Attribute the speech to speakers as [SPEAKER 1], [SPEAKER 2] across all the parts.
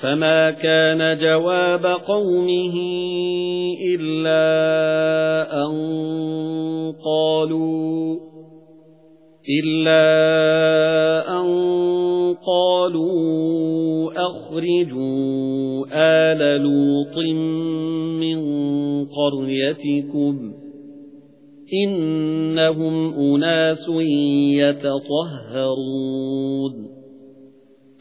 [SPEAKER 1] فَمَا كَانَ جَوَابَ قَوْمِهِ إِلَّا أَن قَالُوا إِلَّا أَن قَالُوا أَخْرِجُوا آلَ لُوطٍ مِنْ قَرْيَتِكُمْ إِنَّهُمْ أُنَاسٌ يَتَطَهَّرُونَ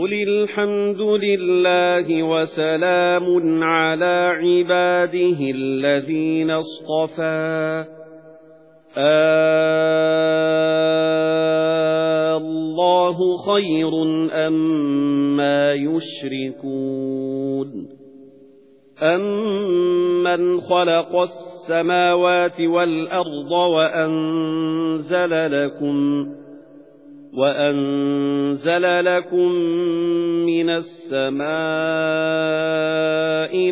[SPEAKER 1] قُلِ الْحَمْدُ لِلَّهِ وَسَلَامٌ عَلَى عِبَادِهِ الَّذِينَ اصْطَفَى. اللَّهُ خَيْرٌ أَمَّا يُشْرِكُونَ. أَمَّنْ خَلَقَ السَّمَاوَاتِ وَالْأَرْضَ وَأَنزَلَ لَكُم وَأَنزَلَ لَكُم مِّنَ السَّمَاءِ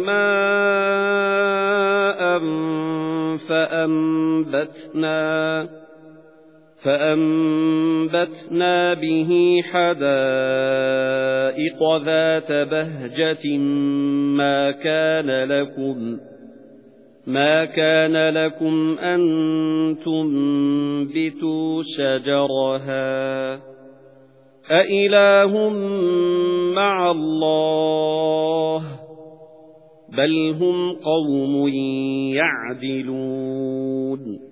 [SPEAKER 1] مَاءً فَأَنبَتْنَا فَأَنبَتْنَا بِهِ حَدَائِقَ ذَاتَ بَهْجَةٍ مَا كَانَ لَكُمْ مَا كَانَ لَكُمْ أَن تُنبِتُوا شَجَرَهَا أَإِلَٰهٌ مَّعَ اللَّهِ بَلْ هُمْ قَوْمٌ يَعْدِلُونَ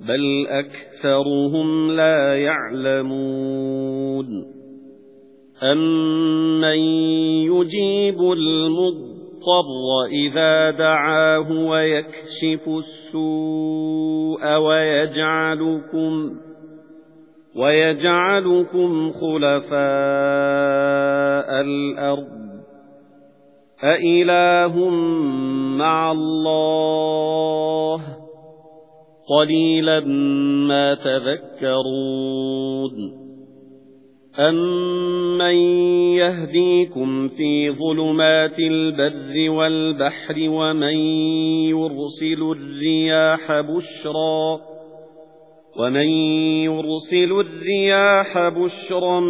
[SPEAKER 1] بَلْ أَكْثَرُهُمْ لَا يَعْلَمُونَ. أَمَّن يُجِيبُ الْمُضْطَرَّ إِذَا دَعَاهُ وَيَكْشِفُ السُّوءَ وَيَجْعَلُكُمْ وَيَجْعَلُكُمْ خُلَفَاءَ الْأَرْضِ. أَإِلَٰهٌ مَّعَ اللَّهِ؟ قَلِيلًا مَا تَذَكَّرُونَ أَمَّن يَهْدِيكُمْ فِي ظُلُمَاتِ الْبَرِّ وَالْبَحْرِ وَمَن يُرْسِلُ الرِّيَاحَ بُشْرًا وَمَن يُرْسِلُ الرِّيَاحَ بُشْرًا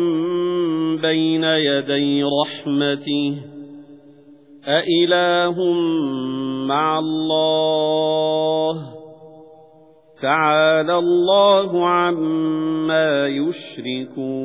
[SPEAKER 1] بَيْنَ يَدَيْ رَحْمَتِهِ أَإِلَٰهٌ مَّعَ اللَّهِ تَعَالَى اللَّهُ عَمَّا يُشْرِكُونَ